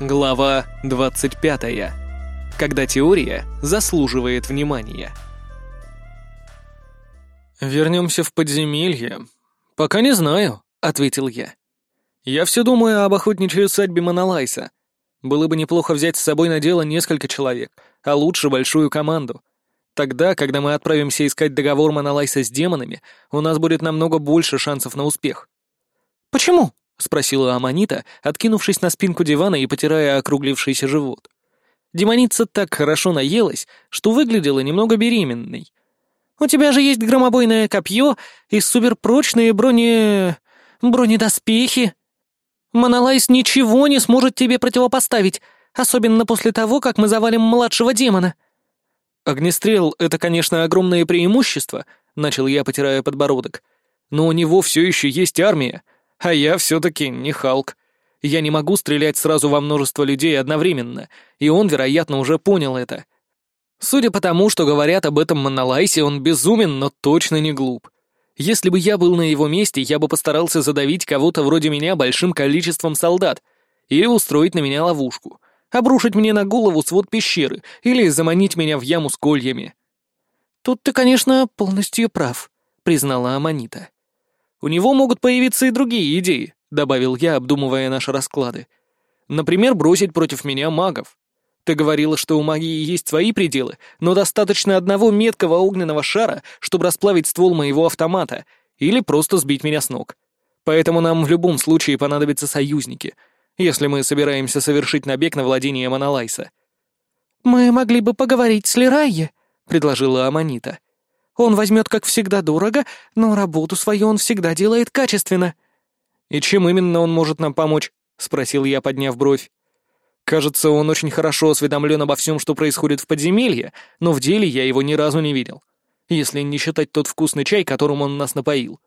Глава 25. Когда теория заслуживает внимания. «Вернемся в подземелье. Пока не знаю», — ответил я. «Я все думаю об охотничьей усадьбе Монолайса. Было бы неплохо взять с собой на дело несколько человек, а лучше большую команду. Тогда, когда мы отправимся искать договор Монолайса с демонами, у нас будет намного больше шансов на успех». «Почему?» — спросила Аманита, откинувшись на спинку дивана и потирая округлившийся живот. Демоница так хорошо наелась, что выглядела немного беременной. «У тебя же есть громобойное копье и суперпрочные брони... бронедоспехи. Монолайс ничего не сможет тебе противопоставить, особенно после того, как мы завалим младшего демона». «Огнестрел — это, конечно, огромное преимущество», — начал я, потирая подбородок. «Но у него все еще есть армия, а я все-таки не Халк. Я не могу стрелять сразу во множество людей одновременно, и он, вероятно, уже понял это. Судя по тому, что говорят об этом Монолайсе, он безумен, но точно не глуп. Если бы я был на его месте, я бы постарался задавить кого-то вроде меня большим количеством солдат или устроить на меня ловушку, обрушить мне на голову свод пещеры или заманить меня в яму с кольями. «Тут ты, конечно, полностью прав», — признала Аманита. У него могут появиться и другие идеи», — добавил я, обдумывая наши расклады. «Например, бросить против меня магов. Ты говорила, что у магии есть свои пределы, но достаточно одного меткого огненного шара, чтобы расплавить ствол моего автомата или просто сбить меня с ног. Поэтому нам в любом случае понадобятся союзники, если мы собираемся совершить набег на владение Монолайса». «Мы могли бы поговорить с Лерайе», — предложила Аманита. Он возьмет, как всегда, дорого, но работу свою он всегда делает качественно». «И чем именно он может нам помочь?» — спросил я, подняв бровь. «Кажется, он очень хорошо осведомлен обо всем, что происходит в подземелье, но в деле я его ни разу не видел, если не считать тот вкусный чай, которым он нас напоил».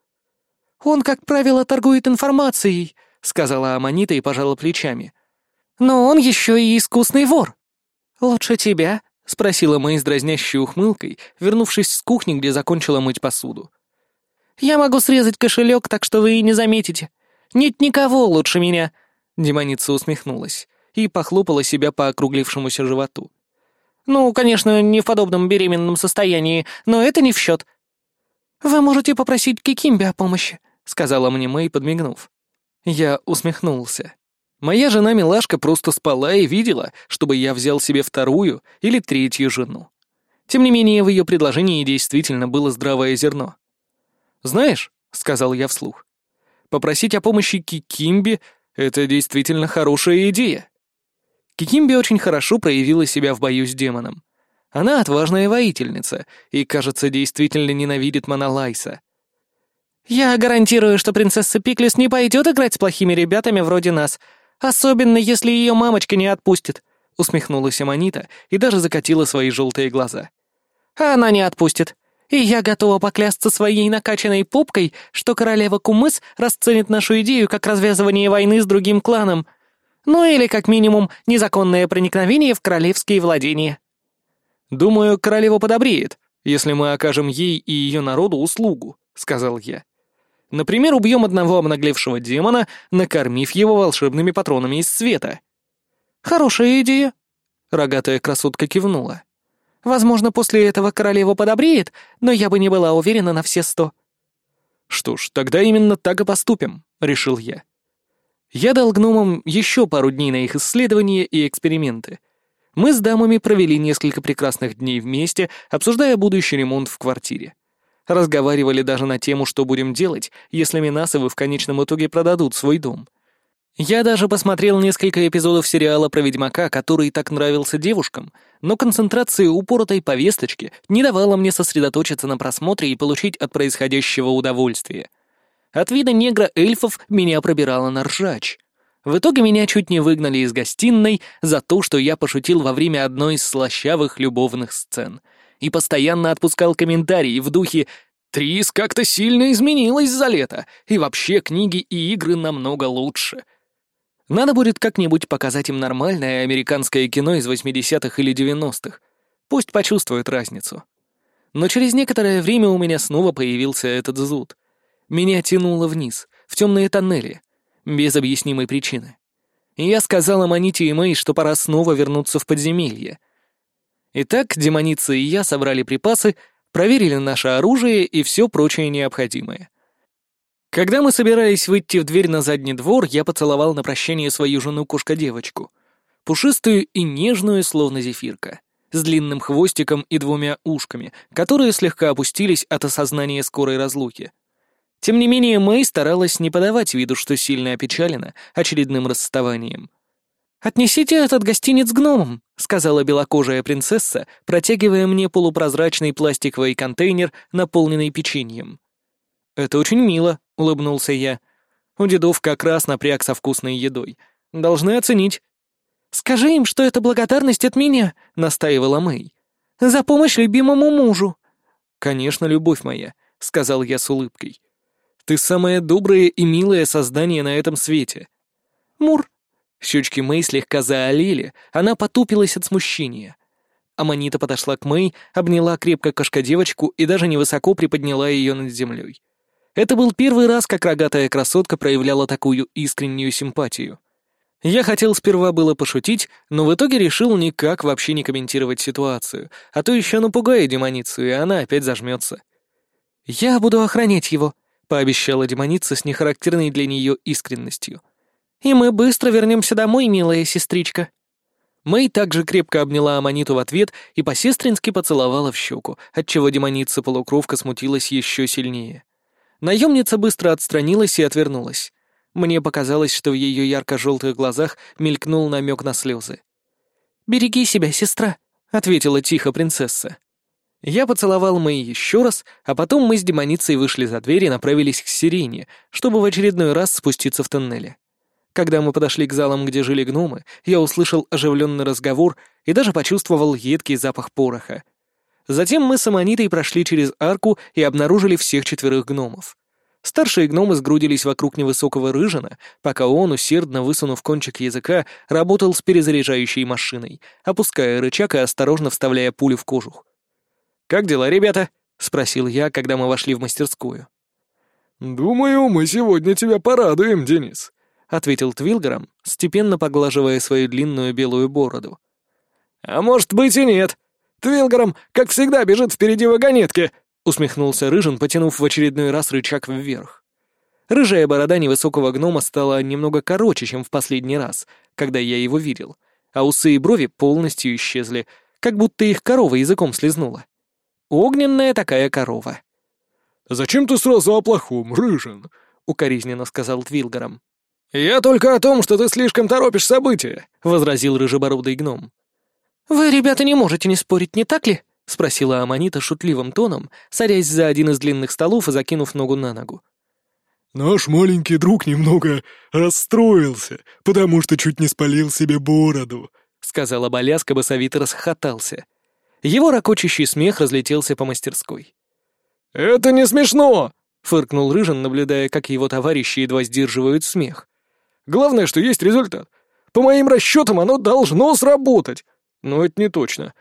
«Он, как правило, торгует информацией», — сказала Аманита и пожала плечами. «Но он еще и искусный вор. Лучше тебя — спросила Мэй с дразнящей ухмылкой, вернувшись с кухни, где закончила мыть посуду. «Я могу срезать кошелек, так что вы и не заметите. Нет никого лучше меня!» Демоница усмехнулась и похлопала себя по округлившемуся животу. «Ну, конечно, не в подобном беременном состоянии, но это не в счет». «Вы можете попросить Кикимби о помощи», — сказала мне Мэй, подмигнув. Я усмехнулся. Моя жена-милашка просто спала и видела, чтобы я взял себе вторую или третью жену. Тем не менее, в ее предложении действительно было здравое зерно. «Знаешь», — сказал я вслух, — «попросить о помощи Кикимби — это действительно хорошая идея». Кикимби очень хорошо проявила себя в бою с демоном. Она отважная воительница и, кажется, действительно ненавидит Монолайса. «Я гарантирую, что принцесса Пиклис не пойдет играть с плохими ребятами вроде нас», Особенно, если ее мамочка не отпустит», — усмехнулась Аманита и даже закатила свои желтые глаза. «Она не отпустит. И я готова поклясться своей накачанной попкой, что королева Кумыс расценит нашу идею как развязывание войны с другим кланом. Ну или, как минимум, незаконное проникновение в королевские владения». «Думаю, королева подобреет, если мы окажем ей и ее народу услугу», — сказал я. Например, убьем одного обнаглевшего демона, накормив его волшебными патронами из света. Хорошая идея. Рогатая красотка кивнула. Возможно, после этого королева подобреет, но я бы не была уверена на все сто. Что ж, тогда именно так и поступим, решил я. Я дал гномам еще пару дней на их исследования и эксперименты. Мы с дамами провели несколько прекрасных дней вместе, обсуждая будущий ремонт в квартире. Разговаривали даже на тему, что будем делать, если Минасовы в конечном итоге продадут свой дом. Я даже посмотрел несколько эпизодов сериала про Ведьмака, который так нравился девушкам, но концентрация упоротой повесточки не давала мне сосредоточиться на просмотре и получить от происходящего удовольствие. От вида негра-эльфов меня пробирало на ржач. В итоге меня чуть не выгнали из гостиной за то, что я пошутил во время одной из слащавых любовных сцен — и постоянно отпускал комментарии в духе «Трис как-то сильно изменилась за лето, и вообще книги и игры намного лучше». Надо будет как-нибудь показать им нормальное американское кино из 80-х или 90-х. Пусть почувствуют разницу. Но через некоторое время у меня снова появился этот зуд. Меня тянуло вниз, в темные тоннели, без объяснимой причины. и я сказал Аманите и Мэй, что пора снова вернуться в подземелье. Итак, демоница и я собрали припасы, проверили наше оружие и все прочее необходимое. Когда мы собирались выйти в дверь на задний двор, я поцеловал на прощание свою жену-кошка-девочку. Пушистую и нежную, словно зефирка, с длинным хвостиком и двумя ушками, которые слегка опустились от осознания скорой разлуки. Тем не менее, Мэй старалась не подавать виду, что сильно опечалена очередным расставанием. «Отнесите этот гостиниц гномам», — сказала белокожая принцесса, протягивая мне полупрозрачный пластиковый контейнер, наполненный печеньем. «Это очень мило», — улыбнулся я. «У дедов как раз напряг со вкусной едой. Должны оценить». «Скажи им, что это благодарность от меня», — настаивала Мэй. «За помощь любимому мужу». «Конечно, любовь моя», — сказал я с улыбкой. «Ты самое доброе и милое создание на этом свете». «Мур». Щечки Мэй слегка заолели, она потупилась от смущения. Аманита подошла к Мэй, обняла крепко кошка-девочку и даже невысоко приподняла ее над землей. Это был первый раз, как рогатая красотка проявляла такую искреннюю симпатию. Я хотел сперва было пошутить, но в итоге решил никак вообще не комментировать ситуацию, а то еще напугаю демоницу, и она опять зажмется. «Я буду охранять его», — пообещала демоница с нехарактерной для нее искренностью. «И мы быстро вернемся домой, милая сестричка». Мэй также крепко обняла Аманиту в ответ и по-сестрински поцеловала в щеку, отчего демоница-полукровка смутилась еще сильнее. Наемница быстро отстранилась и отвернулась. Мне показалось, что в ее ярко-желтых глазах мелькнул намек на слезы. «Береги себя, сестра», — ответила тихо принцесса. Я поцеловал Мэй еще раз, а потом мы с демоницей вышли за дверь и направились к Сирене, чтобы в очередной раз спуститься в тоннеле. Когда мы подошли к залам, где жили гномы, я услышал оживленный разговор и даже почувствовал едкий запах пороха. Затем мы с Аманитой прошли через арку и обнаружили всех четверых гномов. Старшие гномы сгрудились вокруг невысокого рыжина, пока он, усердно высунув кончик языка, работал с перезаряжающей машиной, опуская рычаг и осторожно вставляя пулю в кожух. «Как дела, ребята?» — спросил я, когда мы вошли в мастерскую. «Думаю, мы сегодня тебя порадуем, Денис», — ответил Твилгером, степенно поглаживая свою длинную белую бороду. «А может быть и нет», Твилгером, как всегда, бежит впереди вагонетки!» — усмехнулся Рыжин, потянув в очередной раз рычаг вверх. Рыжая борода невысокого гнома стала немного короче, чем в последний раз, когда я его видел, а усы и брови полностью исчезли, как будто их корова языком слезнула. Огненная такая корова. «Зачем ты сразу о плохом, Рыжин?» — укоризненно сказал Твилгером. «Я только о том, что ты слишком торопишь события», — возразил рыжебородый гном. «Вы, ребята, не можете не спорить, не так ли?» — спросила Аманита шутливым тоном, садясь за один из длинных столов и закинув ногу на ногу. «Наш маленький друг немного расстроился, потому что чуть не спалил себе бороду», — сказала Боляска, басовито расхохотался. Его ракочущий смех разлетелся по мастерской. «Это не смешно!» — фыркнул Рыжин, наблюдая, как его товарищи едва сдерживают смех. «Главное, что есть результат. По моим расчетам, оно должно сработать. Но это не точно.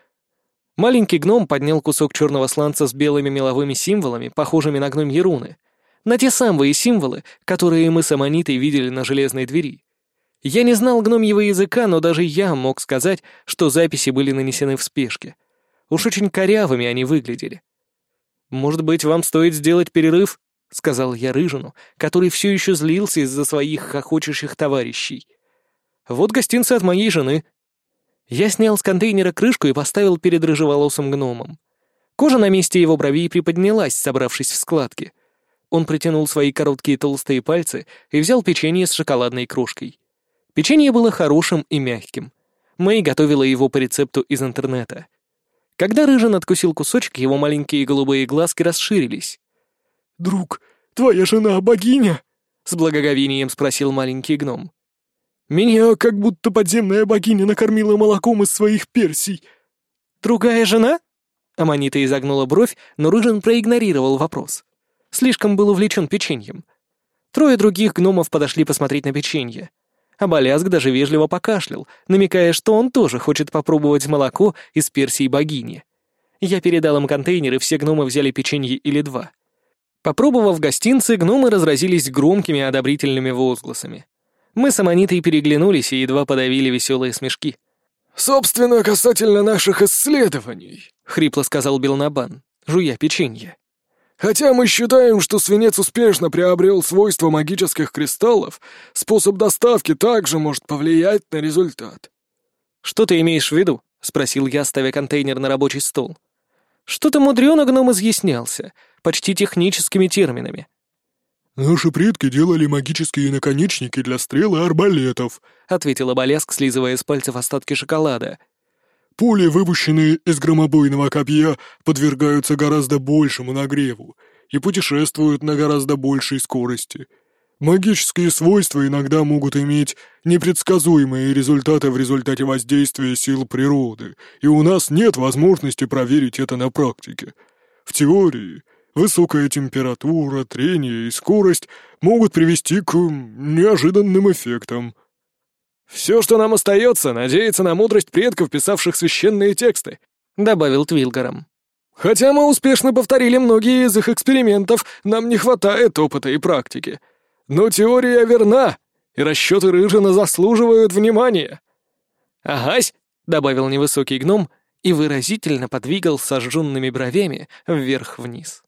Маленький гном поднял кусок черного сланца с белыми меловыми символами, похожими на гномьи руны. На те самые символы, которые мы с Аманитой видели на железной двери. Я не знал гномьего языка, но даже я мог сказать, что записи были нанесены в спешке. Уж очень корявыми они выглядели. «Может быть, вам стоит сделать перерыв?» — сказал я Рыжину, который все еще злился из-за своих хохочущих товарищей. «Вот гостинцы от моей жены. Я снял с контейнера крышку и поставил перед рыжеволосым гномом. Кожа на месте его бровей приподнялась, собравшись в складки. Он протянул свои короткие толстые пальцы и взял печенье с шоколадной крошкой. Печенье было хорошим и мягким. Мэй готовила его по рецепту из интернета. Когда Рыжин откусил кусочек, его маленькие голубые глазки расширились. «Друг, твоя жена богиня?» — с благоговением спросил маленький гном. Меня как будто подземная богиня накормила молоком из своих персий. Другая жена? Аманита изогнула бровь, но Рыжин проигнорировал вопрос. Слишком был увлечен печеньем. Трое других гномов подошли посмотреть на печенье. А Балязг даже вежливо покашлял, намекая, что он тоже хочет попробовать молоко из персий богини. Я передал им контейнер, и все гномы взяли печенье или два. Попробовав гостинцы, гномы разразились громкими одобрительными возгласами. Мы с Аманитой переглянулись и едва подавили веселые смешки. «Собственно, касательно наших исследований», — хрипло сказал Белнабан, жуя печенье. «Хотя мы считаем, что свинец успешно приобрел свойства магических кристаллов, способ доставки также может повлиять на результат». «Что ты имеешь в виду?» — спросил я, ставя контейнер на рабочий стол. Что-то мудрено гном изъяснялся, почти техническими терминами. «Наши предки делали магические наконечники для стрел и арбалетов», — ответила Боляск, слизывая с пальцев остатки шоколада. «Пули, выпущенные из громобойного копья, подвергаются гораздо большему нагреву и путешествуют на гораздо большей скорости. Магические свойства иногда могут иметь непредсказуемые результаты в результате воздействия сил природы, и у нас нет возможности проверить это на практике. В теории Высокая температура, трение и скорость могут привести к неожиданным эффектам. «Все, что нам остается, надеяться на мудрость предков, писавших священные тексты», — добавил Твилгаром. «Хотя мы успешно повторили многие из их экспериментов, нам не хватает опыта и практики. Но теория верна, и расчеты Рыжина заслуживают внимания». «Агась», — добавил невысокий гном и выразительно подвигал сожженными бровями вверх-вниз.